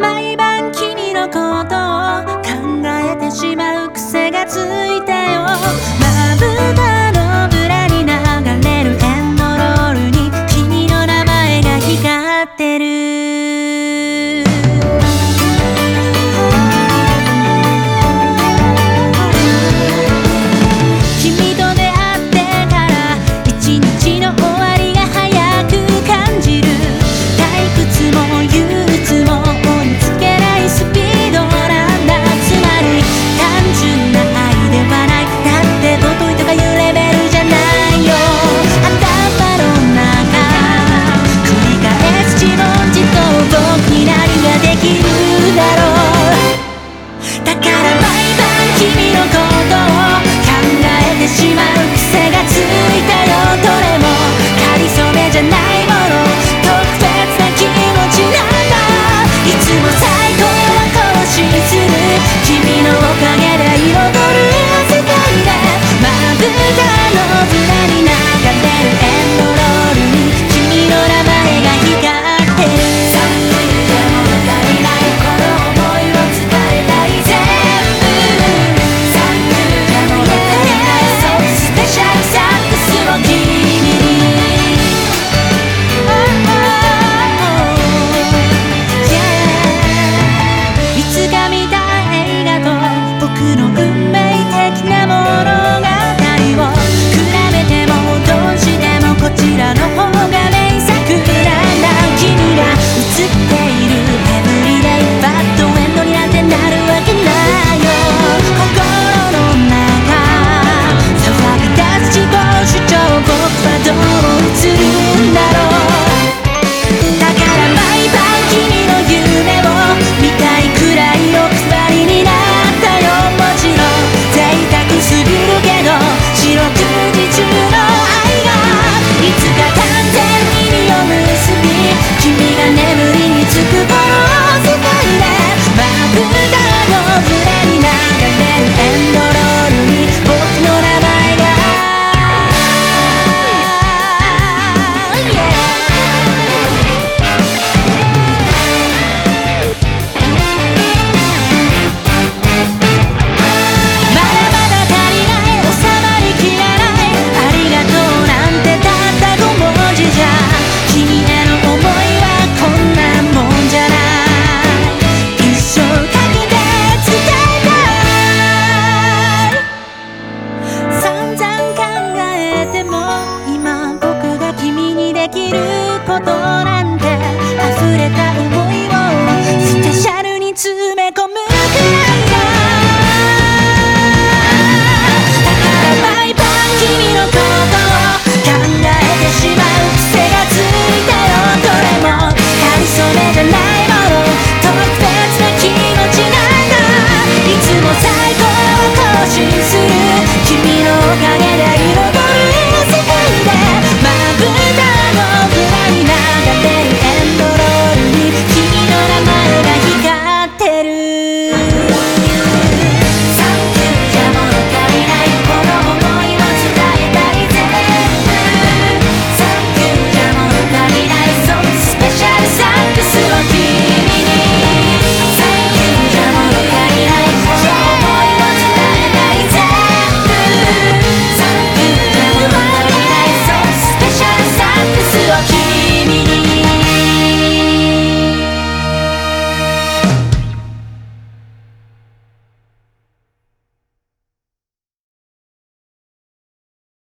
毎晩君のことを考えてしまう癖がつい